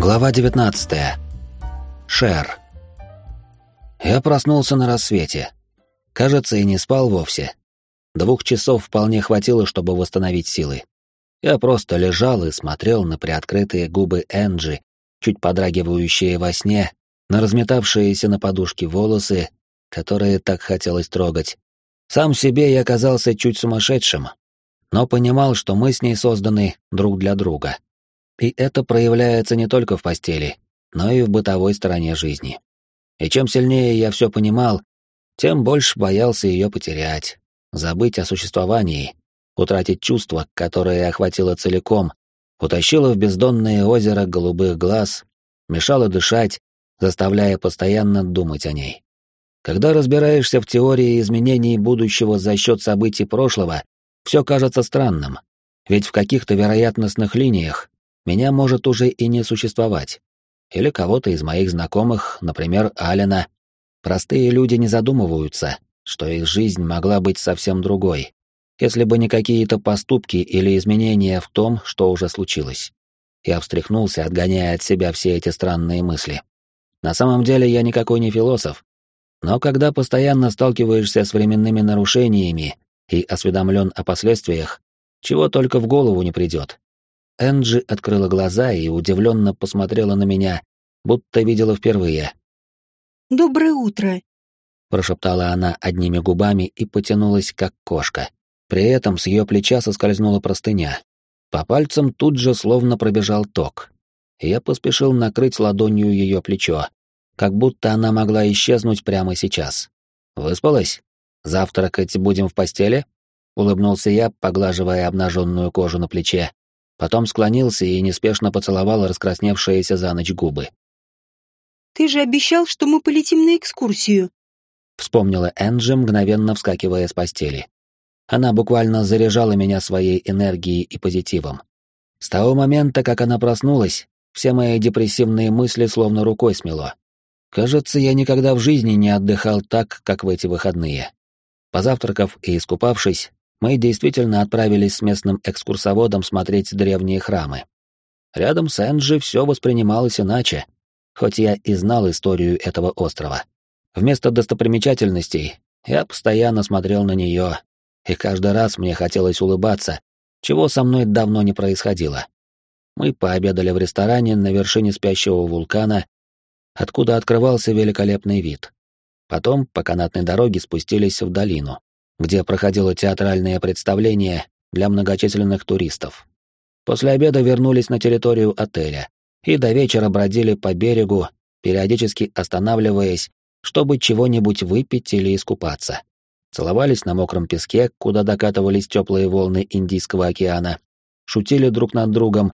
Глава 19. Шер. Я проснулся на рассвете. Кажется, и не спал вовсе. Двух часов вполне хватило, чтобы восстановить силы. Я просто лежал и смотрел на приоткрытые губы Энджи, чуть подрагивающие во сне, на разметавшиеся на подушке волосы, которые так хотелось трогать. Сам себе я казался чуть сумасшедшим, но понимал, что мы с ней созданы друг для друга. И это проявляется не только в постели, но и в бытовой стороне жизни. И чем сильнее я все понимал, тем больше боялся ее потерять, забыть о существовании, утратить чувство, которое охватило целиком, утащило в бездонное озеро голубых глаз, мешало дышать, заставляя постоянно думать о ней. Когда разбираешься в теории изменений будущего за счет событий прошлого, все кажется странным, ведь в каких-то вероятностных линиях меня может уже и не существовать. Или кого-то из моих знакомых, например, Алина. Простые люди не задумываются, что их жизнь могла быть совсем другой, если бы не какие-то поступки или изменения в том, что уже случилось. Я встряхнулся, отгоняя от себя все эти странные мысли. На самом деле я никакой не философ, но когда постоянно сталкиваешься с временными нарушениями и осведомлен о последствиях, чего только в голову не придет, Энджи открыла глаза и удивленно посмотрела на меня, будто видела впервые. «Доброе утро», — прошептала она одними губами и потянулась, как кошка. При этом с ее плеча соскользнула простыня. По пальцам тут же словно пробежал ток. Я поспешил накрыть ладонью ее плечо, как будто она могла исчезнуть прямо сейчас. «Выспалась? Завтракать будем в постели?» — улыбнулся я, поглаживая обнаженную кожу на плече. Потом склонился и неспешно поцеловал раскрасневшиеся за ночь губы. «Ты же обещал, что мы полетим на экскурсию!» Вспомнила Энджи, мгновенно вскакивая с постели. Она буквально заряжала меня своей энергией и позитивом. С того момента, как она проснулась, все мои депрессивные мысли словно рукой смело. Кажется, я никогда в жизни не отдыхал так, как в эти выходные. Позавтракав и искупавшись, мы действительно отправились с местным экскурсоводом смотреть древние храмы. Рядом с Энджи все воспринималось иначе, хоть я и знал историю этого острова. Вместо достопримечательностей я постоянно смотрел на нее, и каждый раз мне хотелось улыбаться, чего со мной давно не происходило. Мы пообедали в ресторане на вершине спящего вулкана, откуда открывался великолепный вид. Потом по канатной дороге спустились в долину, где проходило театральное представление для многочисленных туристов. После обеда вернулись на территорию отеля и до вечера бродили по берегу, периодически останавливаясь, чтобы чего-нибудь выпить или искупаться. Целовались на мокром песке, куда докатывались теплые волны Индийского океана, шутили друг над другом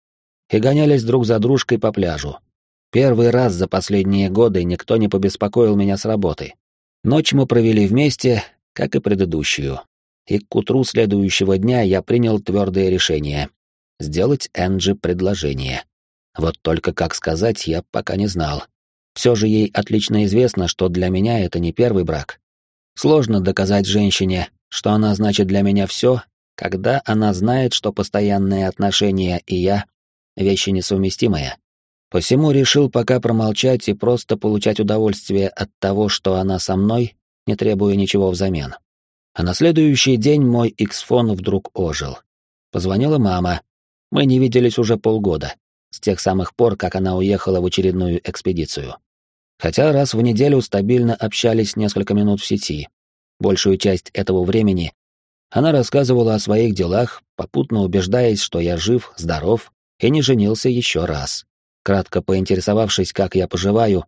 и гонялись друг за дружкой по пляжу. Первый раз за последние годы никто не побеспокоил меня с работы. Ночь мы провели вместе, как и предыдущую. И к утру следующего дня я принял твердое решение — сделать Энджи предложение. Вот только как сказать, я пока не знал. Все же ей отлично известно, что для меня это не первый брак. Сложно доказать женщине, что она значит для меня все, когда она знает, что постоянные отношения и я — вещи несовместимые. Посему решил пока промолчать и просто получать удовольствие от того, что она со мной, не требуя ничего взамен. А на следующий день мой Иксфон вдруг ожил. Позвонила мама. Мы не виделись уже полгода, с тех самых пор, как она уехала в очередную экспедицию. Хотя раз в неделю стабильно общались несколько минут в сети. Большую часть этого времени она рассказывала о своих делах, попутно убеждаясь, что я жив, здоров и не женился еще раз. Кратко поинтересовавшись, как я поживаю,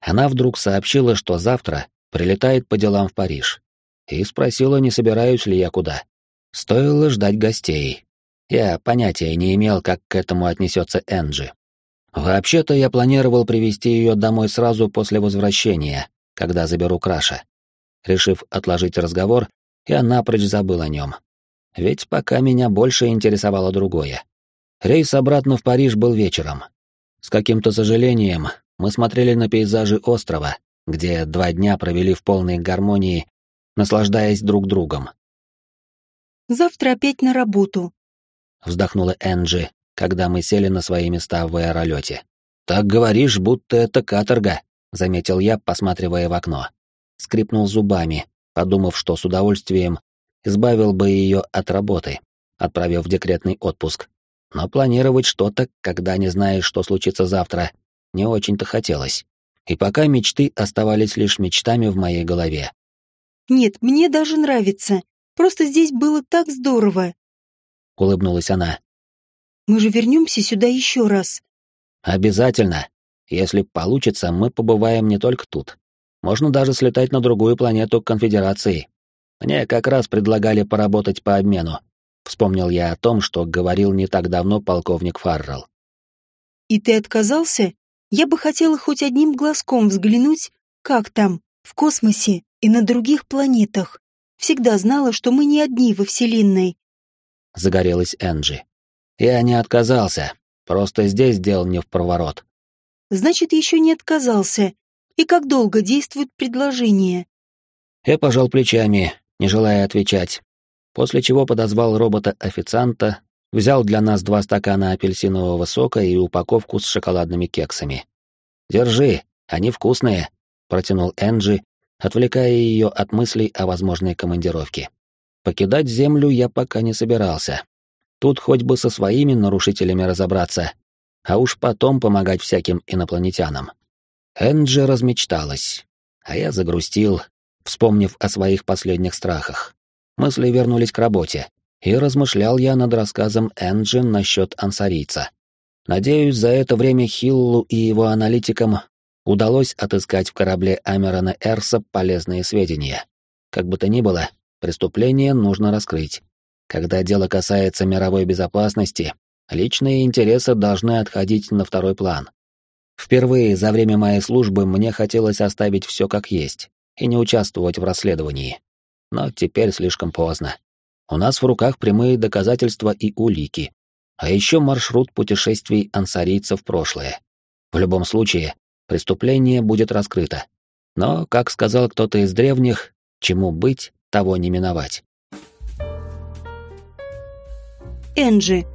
она вдруг сообщила, что завтра прилетает по делам в Париж, и спросила, не собираюсь ли я куда. Стоило ждать гостей. Я понятия не имел, как к этому отнесется Энджи. Вообще-то я планировал привести ее домой сразу после возвращения, когда заберу Краша. Решив отложить разговор, я напрочь забыл о нем. Ведь пока меня больше интересовало другое. Рейс обратно в Париж был вечером. С каким-то сожалением мы смотрели на пейзажи острова, где два дня провели в полной гармонии, наслаждаясь друг другом. «Завтра опять на работу», — вздохнула Энджи, когда мы сели на свои места в аэролете. «Так говоришь, будто это каторга», — заметил я, посматривая в окно. Скрипнул зубами, подумав, что с удовольствием избавил бы ее от работы, отправив в декретный отпуск. Но планировать что-то, когда не знаешь, что случится завтра, не очень-то хотелось. И пока мечты оставались лишь мечтами в моей голове. «Нет, мне даже нравится. Просто здесь было так здорово», — улыбнулась она. «Мы же вернемся сюда еще раз». «Обязательно. Если получится, мы побываем не только тут. Можно даже слетать на другую планету Конфедерации. Мне как раз предлагали поработать по обмену. Вспомнил я о том, что говорил не так давно полковник Фаррелл. «И ты отказался? Я бы хотела хоть одним глазком взглянуть, как там, в космосе и на других планетах. Всегда знала, что мы не одни во Вселенной». Загорелась Энджи. «Я не отказался, просто здесь дел не в проворот». «Значит, еще не отказался. И как долго действует предложение?» Я пожал плечами, не желая отвечать, после чего подозвал робота-официанта, взял для нас два стакана апельсинового сока и упаковку с шоколадными кексами. «Держи, они вкусные», — протянул Энджи, отвлекая ее от мыслей о возможной командировке. Покидать Землю я пока не собирался. Тут хоть бы со своими нарушителями разобраться, а уж потом помогать всяким инопланетянам. Энджи размечталась, а я загрустил, вспомнив о своих последних страхах. Мысли вернулись к работе, и размышлял я над рассказом Энджи насчет ансарийца. Надеюсь, за это время Хиллу и его аналитикам удалось отыскать в корабле Амерона Эрса полезные сведения. Как бы то ни было, преступление нужно раскрыть. Когда дело касается мировой безопасности, личные интересы должны отходить на второй план. Впервые за время моей службы мне хотелось оставить все как есть, и не участвовать в расследовании. Но теперь слишком поздно. У нас в руках прямые доказательства и улики, а еще маршрут путешествий ансарийцев в прошлое. В любом случае, преступление будет раскрыто. Но, как сказал кто-то из древних, чему быть, того не миновать. Энджи.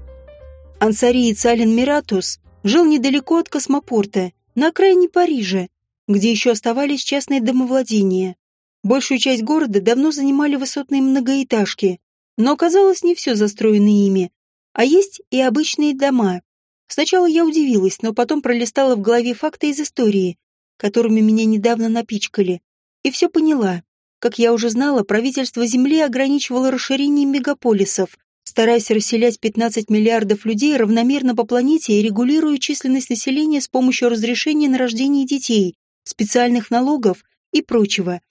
Ансариец Ален Миратус жил недалеко от космопорта, на окраине Парижа, где еще оставались частные домовладения. Большую часть города давно занимали высотные многоэтажки, но оказалось не все застроено ими, а есть и обычные дома. Сначала я удивилась, но потом пролистала в голове факты из истории, которыми меня недавно напичкали, и все поняла. Как я уже знала, правительство Земли ограничивало расширение мегаполисов, стараясь расселять 15 миллиардов людей равномерно по планете и регулируя численность населения с помощью разрешения на рождение детей, специальных налогов и прочего.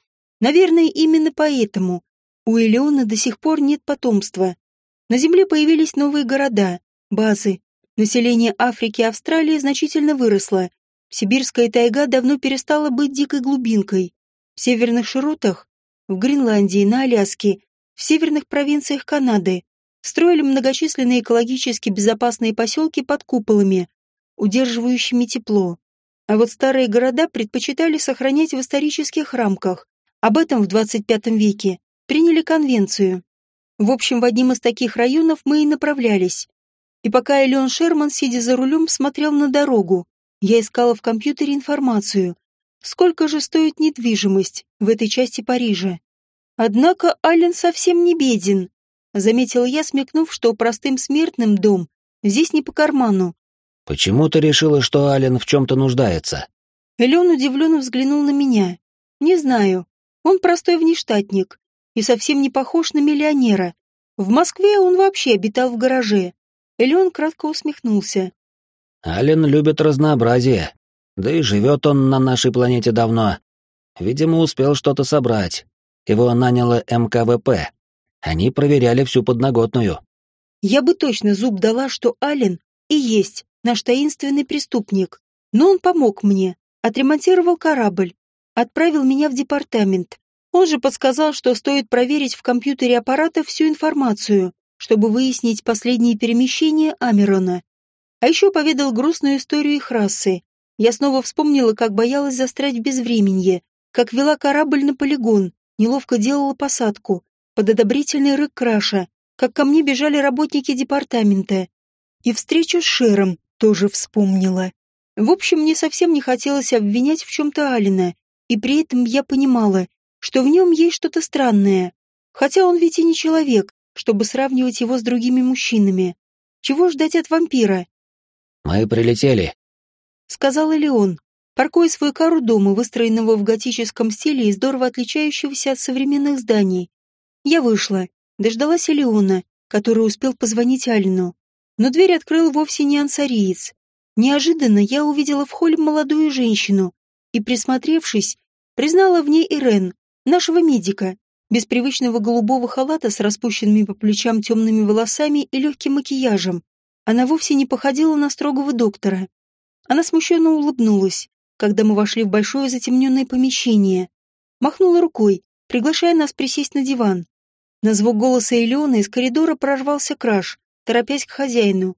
Наверное, именно поэтому у Элеона до сих пор нет потомства. На Земле появились новые города, базы. Население Африки и Австралии значительно выросло. Сибирская тайга давно перестала быть дикой глубинкой. В северных широтах, в Гренландии, на Аляске, в северных провинциях Канады строили многочисленные экологически безопасные поселки под куполами, удерживающими тепло. А вот старые города предпочитали сохранять в исторических рамках. Об этом в 25 веке приняли конвенцию. В общем, в одним из таких районов мы и направлялись. И пока Элеон Шерман, сидя за рулем, смотрел на дорогу, я искала в компьютере информацию. Сколько же стоит недвижимость в этой части Парижа? Однако Ален совсем не беден. Заметила я, смекнув, что простым смертным дом здесь не по карману. «Почему ты решила, что Ален в чем-то нуждается?» Элеон удивленно взглянул на меня. «Не знаю. Он простой внештатник и совсем не похож на миллионера. В Москве он вообще обитал в гараже». Элеон кратко усмехнулся. «Ален любит разнообразие. Да и живет он на нашей планете давно. Видимо, успел что-то собрать. Его наняло МКВП. Они проверяли всю подноготную». «Я бы точно зуб дала, что Ален и есть наш таинственный преступник. Но он помог мне, отремонтировал корабль, отправил меня в департамент. Он же подсказал, что стоит проверить в компьютере аппарата всю информацию, чтобы выяснить последние перемещения Амерона. А еще поведал грустную историю их расы. Я снова вспомнила, как боялась застрять в безвременье, как вела корабль на полигон, неловко делала посадку, под одобрительный рык краша, как ко мне бежали работники департамента. И встречу с Шером, тоже вспомнила. В общем, мне совсем не хотелось обвинять в чем-то Алина, и при этом я понимала, что в нем есть что-то странное. Хотя он ведь и не человек, чтобы сравнивать его с другими мужчинами. Чего ждать от вампира? «Мы прилетели», — сказал Леон, паркуя свой кару дома, выстроенного в готическом стиле и здорово отличающегося от современных зданий. Я вышла, дождалась Леона, который успел позвонить Алину. Но дверь открыл вовсе не ансариец. Неожиданно я увидела в холле молодую женщину и, присмотревшись, признала в ней Ирен, нашего медика, без привычного голубого халата с распущенными по плечам темными волосами и легким макияжем. Она вовсе не походила на строгого доктора. Она смущенно улыбнулась, когда мы вошли в большое затемненное помещение. Махнула рукой, приглашая нас присесть на диван. На звук голоса Элеона из коридора прорвался краж, торопясь к хозяину.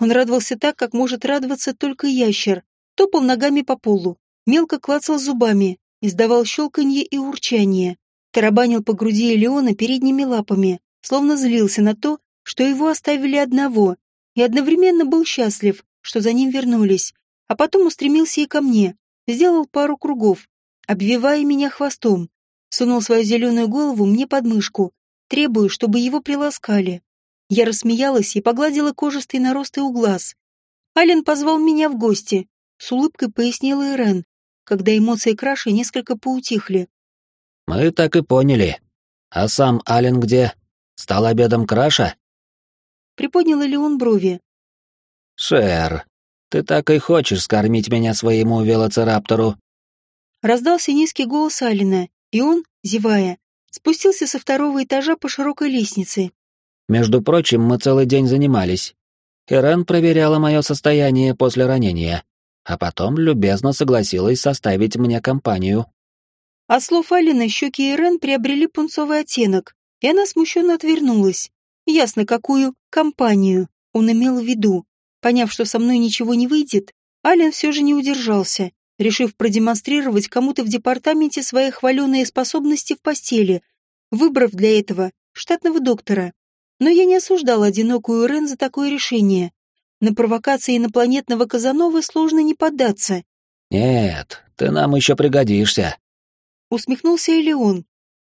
Он радовался так, как может радоваться только ящер. Топал ногами по полу, мелко клацал зубами, издавал щелканье и урчание. Тарабанил по груди Элеона передними лапами, словно злился на то, что его оставили одного, и одновременно был счастлив, что за ним вернулись. А потом устремился и ко мне, сделал пару кругов, обвивая меня хвостом, сунул свою зеленую голову мне под мышку, требуя, чтобы его приласкали. Я рассмеялась и погладила кожистый наросты у глаз. Ален позвал меня в гости. С улыбкой пояснила Ирен, когда эмоции Краши несколько поутихли. «Мы так и поняли. А сам Ален где? Стал обедом Краша?» Приподнял ли он брови? «Шер, ты так и хочешь скормить меня своему велоцираптору?» Раздался низкий голос Алина, и он, зевая, спустился со второго этажа по широкой лестнице. Между прочим, мы целый день занимались. Ирен проверяла мое состояние после ранения, а потом любезно согласилась составить мне компанию. От слов Алины щеки Ирен приобрели пунцовый оттенок, и она смущенно отвернулась. Ясно, какую компанию он имел в виду. Поняв, что со мной ничего не выйдет, Ален все же не удержался, решив продемонстрировать кому-то в департаменте свои хваленые способности в постели, выбрав для этого штатного доктора. Но я не осуждала одинокую Рен за такое решение. На провокации инопланетного Казановы сложно не поддаться. «Нет, ты нам еще пригодишься», — усмехнулся Элеон.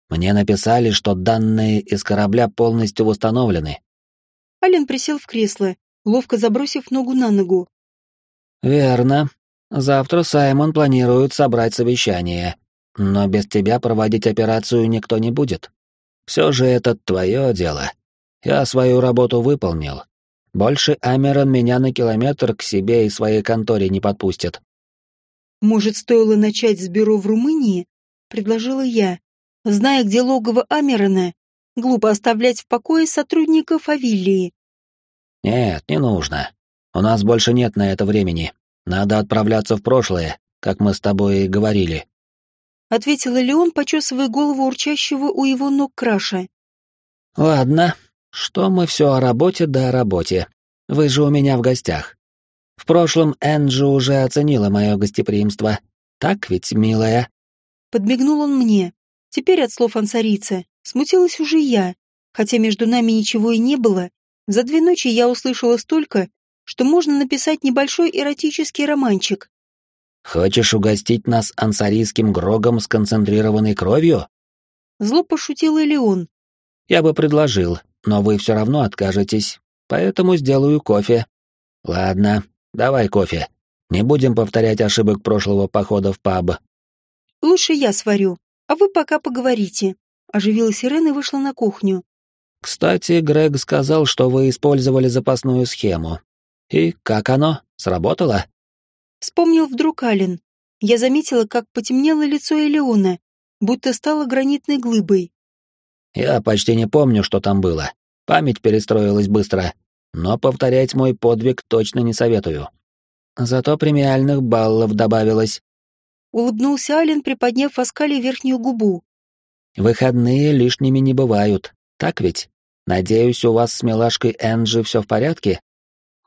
«Мне написали, что данные из корабля полностью восстановлены». Ален присел в кресло, ловко забросив ногу на ногу. «Верно. Завтра Саймон планирует собрать совещание, но без тебя проводить операцию никто не будет. Все же это твое дело». Я свою работу выполнил. Больше Амерон меня на километр к себе и своей конторе не подпустит. Может, стоило начать с бюро в Румынии? Предложила я. Зная, где логово Амерона, глупо оставлять в покое сотрудников Авиллии. Нет, не нужно. У нас больше нет на это времени. Надо отправляться в прошлое, как мы с тобой и говорили. Ответила Леон, почесывая голову урчащего у его ног краша. Ладно, что мы все о работе да о работе. Вы же у меня в гостях. В прошлом Энджи уже оценила мое гостеприимство. Так ведь, милая?» Подмигнул он мне. Теперь от слов ансарица смутилась уже я. Хотя между нами ничего и не было, за две ночи я услышала столько, что можно написать небольшой эротический романчик. «Хочешь угостить нас ансарийским грогом с концентрированной кровью?» Зло пошутил Элеон. «Я бы предложил, но вы все равно откажетесь, поэтому сделаю кофе. Ладно, давай кофе. Не будем повторять ошибок прошлого похода в паб. Лучше я сварю, а вы пока поговорите. Оживилась Ирена и вышла на кухню. Кстати, Грег сказал, что вы использовали запасную схему. И как оно? Сработало? Вспомнил вдруг Ален. Я заметила, как потемнело лицо Элеона, будто стало гранитной глыбой. Я почти не помню, что там было. Память перестроилась быстро, но повторять мой подвиг точно не советую. Зато премиальных баллов добавилось. Улыбнулся Ален, приподняв в оскале верхнюю губу. Выходные лишними не бывают, так ведь? Надеюсь, у вас с милашкой Энджи все в порядке?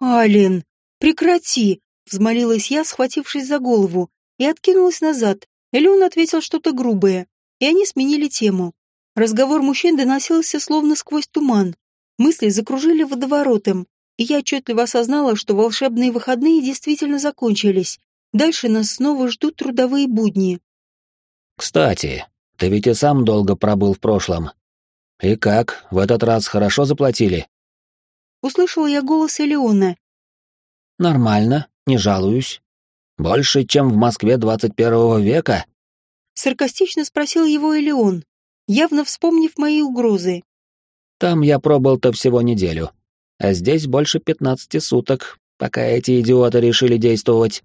Ален, прекрати! Взмолилась я, схватившись за голову, и откинулась назад. Или он ответил что-то грубое, и они сменили тему. Разговор мужчин доносился словно сквозь туман. Мысли закружили водоворотом. и я отчетливо осознала, что волшебные выходные действительно закончились. Дальше нас снова ждут трудовые будни. «Кстати, ты ведь и сам долго пробыл в прошлом. И как, в этот раз хорошо заплатили?» Услышала я голос Элеона. «Нормально, не жалуюсь. Больше, чем в Москве 21 века?» Саркастично спросил его Элеон, явно вспомнив мои угрозы. «Там я пробыл-то всего неделю, а здесь больше пятнадцати суток, пока эти идиоты решили действовать».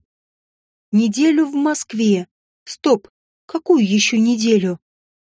«Неделю в Москве. Стоп, какую еще неделю?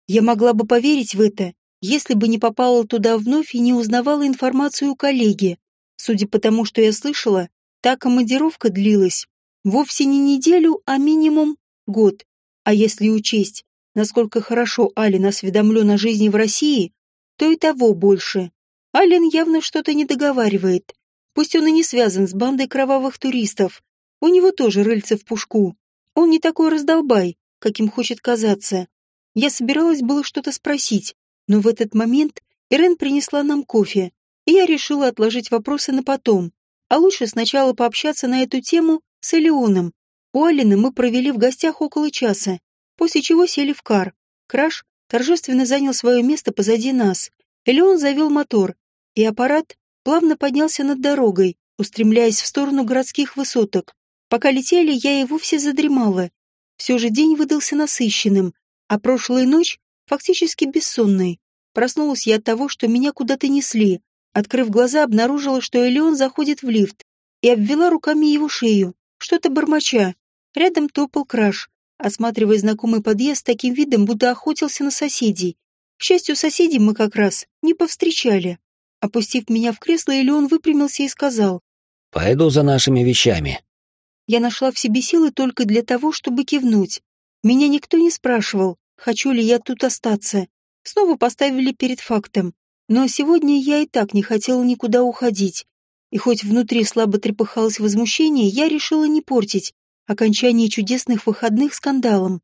Я могла бы поверить в это, если бы не попала туда вновь и не узнавала информацию у коллеги. Судя по тому, что я слышала, та командировка длилась вовсе не неделю, а минимум год. А если учесть, насколько хорошо Ален осведомлен о жизни в России, то и того больше. Ален явно что-то не договаривает. Пусть он и не связан с бандой кровавых туристов. У него тоже рыльце в пушку. Он не такой раздолбай, каким хочет казаться. Я собиралась было что-то спросить, но в этот момент Ирен принесла нам кофе, и я решила отложить вопросы на потом, а лучше сначала пообщаться на эту тему с Элеоном. У Алины мы провели в гостях около часа, после чего сели в кар. Краш торжественно занял свое место позади нас. Элеон завел мотор, и аппарат плавно поднялся над дорогой, устремляясь в сторону городских высоток. Пока летели, я и вовсе задремала. Все же день выдался насыщенным, а прошлая ночь фактически бессонной. Проснулась я от того, что меня куда-то несли. Открыв глаза, обнаружила, что Элеон заходит в лифт, и обвела руками его шею что-то бормоча. Рядом топал краш, осматривая знакомый подъезд таким видом, будто охотился на соседей. К счастью, соседей мы как раз не повстречали. Опустив меня в кресло, Элеон выпрямился и сказал. «Пойду за нашими вещами». Я нашла в себе силы только для того, чтобы кивнуть. Меня никто не спрашивал, хочу ли я тут остаться. Снова поставили перед фактом. Но сегодня я и так не хотела никуда уходить. И хоть внутри слабо трепыхалось возмущение, я решила не портить окончание чудесных выходных скандалом.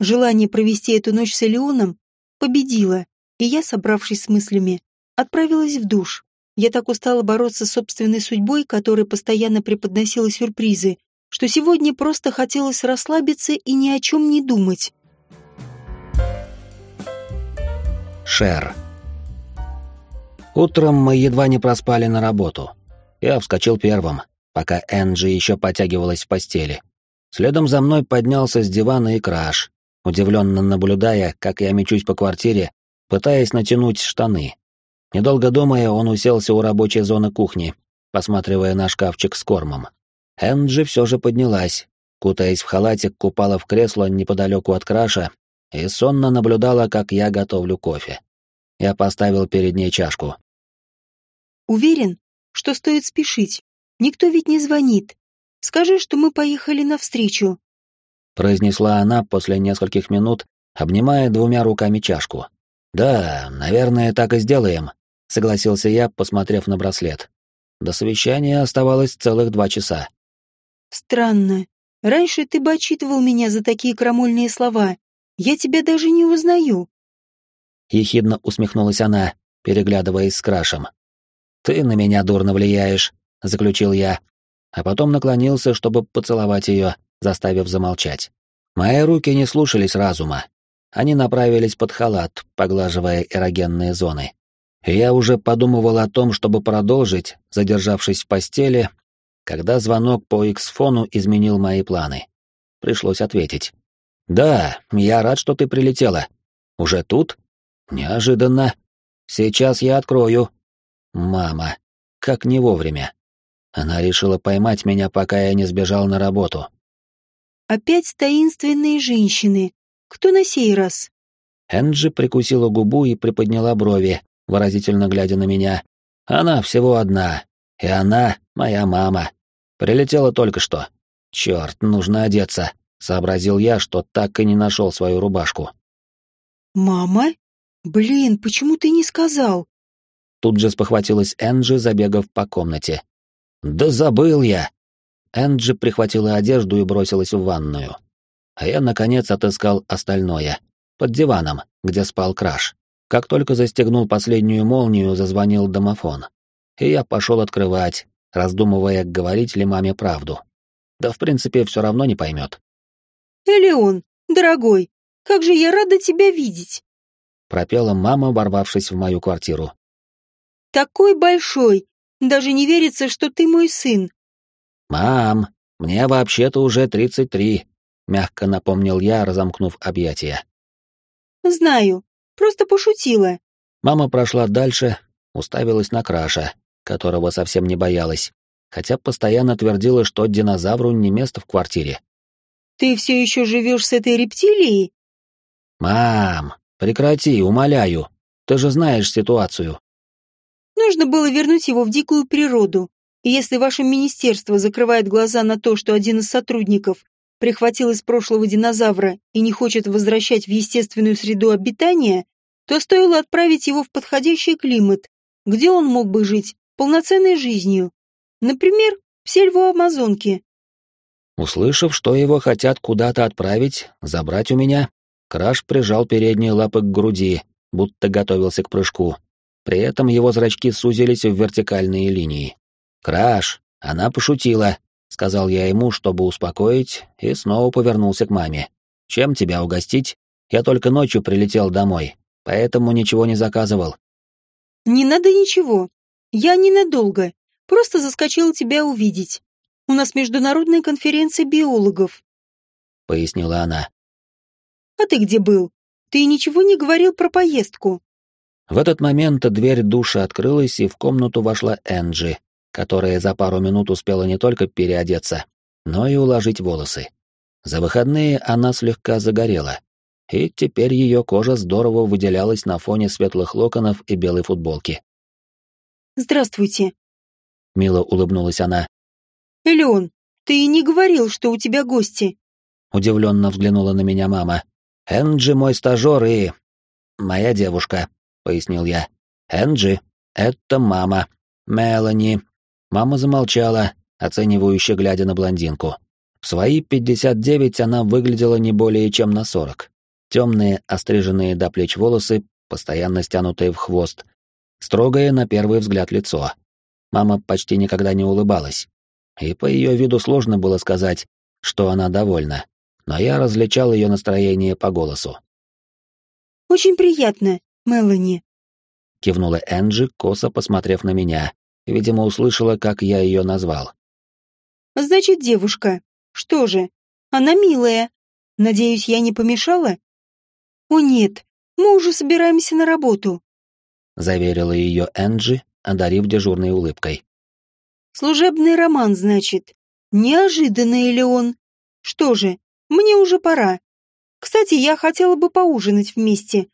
Желание провести эту ночь с Элеоном победило, и я, собравшись с мыслями, отправилась в душ. Я так устала бороться с собственной судьбой, которая постоянно преподносила сюрпризы, что сегодня просто хотелось расслабиться и ни о чем не думать. Шер. Утром мы едва не проспали на работу. Я вскочил первым, пока Энджи еще потягивалась в постели. Следом за мной поднялся с дивана и краш, удивленно наблюдая, как я мечусь по квартире, пытаясь натянуть штаны. Недолго думая, он уселся у рабочей зоны кухни, посматривая на шкафчик с кормом. Энджи все же поднялась, кутаясь в халатик, купала в кресло неподалеку от краша и сонно наблюдала, как я готовлю кофе. Я поставил перед ней чашку. «Уверен, что стоит спешить. Никто ведь не звонит. Скажи, что мы поехали навстречу. Произнесла она после нескольких минут, обнимая двумя руками чашку. Да, наверное, так и сделаем, согласился я, посмотрев на браслет. До совещания оставалось целых два часа. Странно. Раньше ты бы отчитывал меня за такие крамольные слова. Я тебя даже не узнаю. Ехидно усмехнулась она, переглядываясь с крашем. «Ты на меня дурно влияешь», — заключил я, а потом наклонился, чтобы поцеловать ее, заставив замолчать. Мои руки не слушались разума. Они направились под халат, поглаживая эрогенные зоны. И я уже подумывал о том, чтобы продолжить, задержавшись в постели, когда звонок по X-фону изменил мои планы. Пришлось ответить. «Да, я рад, что ты прилетела. Уже тут? Неожиданно. Сейчас я открою», Мама. Как не вовремя. Она решила поймать меня, пока я не сбежал на работу. Опять таинственные женщины. Кто на сей раз? Энджи прикусила губу и приподняла брови, выразительно глядя на меня. Она всего одна. И она моя мама. Прилетела только что. Черт, нужно одеться. Сообразил я, что так и не нашел свою рубашку. «Мама? Блин, почему ты не сказал?» Тут же спохватилась Энджи, забегав по комнате. «Да забыл я!» Энджи прихватила одежду и бросилась в ванную. А я, наконец, отыскал остальное. Под диваном, где спал Краш. Как только застегнул последнюю молнию, зазвонил домофон. И я пошел открывать, раздумывая, говорить ли маме правду. Да, в принципе, все равно не поймет. «Элеон, дорогой, как же я рада тебя видеть!» Пропела мама, ворвавшись в мою квартиру. «Такой большой! Даже не верится, что ты мой сын!» «Мам, мне вообще-то уже тридцать три», — мягко напомнил я, разомкнув объятия. «Знаю, просто пошутила». Мама прошла дальше, уставилась на Краша, которого совсем не боялась, хотя постоянно твердила, что динозавру не место в квартире. «Ты все еще живешь с этой рептилией?» «Мам, прекрати, умоляю. Ты же знаешь ситуацию». Нужно было вернуть его в дикую природу. И если ваше министерство закрывает глаза на то, что один из сотрудников прихватил из прошлого динозавра и не хочет возвращать в естественную среду обитания, то стоило отправить его в подходящий климат, где он мог бы жить полноценной жизнью. Например, в сельву Амазонки. Услышав, что его хотят куда-то отправить, забрать у меня, Краш прижал передние лапы к груди, будто готовился к прыжку. При этом его зрачки сузились в вертикальные линии. «Краш, она пошутила», — сказал я ему, чтобы успокоить, и снова повернулся к маме. «Чем тебя угостить? Я только ночью прилетел домой, поэтому ничего не заказывал». «Не надо ничего. Я ненадолго. Просто заскочила тебя увидеть. У нас международная конференция биологов», — пояснила она. «А ты где был? Ты ничего не говорил про поездку». В этот момент дверь душа открылась, и в комнату вошла Энджи, которая за пару минут успела не только переодеться, но и уложить волосы. За выходные она слегка загорела, и теперь ее кожа здорово выделялась на фоне светлых локонов и белой футболки. «Здравствуйте», — мило улыбнулась она. «Элеон, ты и не говорил, что у тебя гости». Удивленно взглянула на меня мама. «Энджи мой стажер и... моя девушка», пояснил я. «Энджи, это мама. Мелани». Мама замолчала, оценивающе глядя на блондинку. В свои 59 она выглядела не более чем на 40. Темные, остриженные до плеч волосы, постоянно стянутые в хвост. Строгое, на первый взгляд, лицо. Мама почти никогда не улыбалась. И по ее виду сложно было сказать, что она довольна. Но я различал ее настроение по голосу. «Очень приятно», Мелани», — кивнула Энджи, косо посмотрев на меня. Видимо, услышала, как я ее назвал. «Значит, девушка. Что же, она милая. Надеюсь, я не помешала?» «О нет, мы уже собираемся на работу», — заверила ее Энджи, одарив дежурной улыбкой. «Служебный роман, значит. Неожиданный ли он? Что же, мне уже пора. Кстати, я хотела бы поужинать вместе.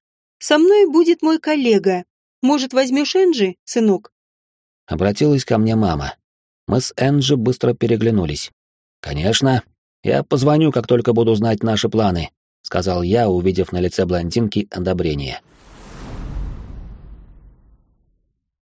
Со мной будет мой коллега. Может, возьмешь Энджи, сынок?» Обратилась ко мне мама. Мы с Энджи быстро переглянулись. «Конечно. Я позвоню, как только буду знать наши планы», — сказал я, увидев на лице блондинки одобрение.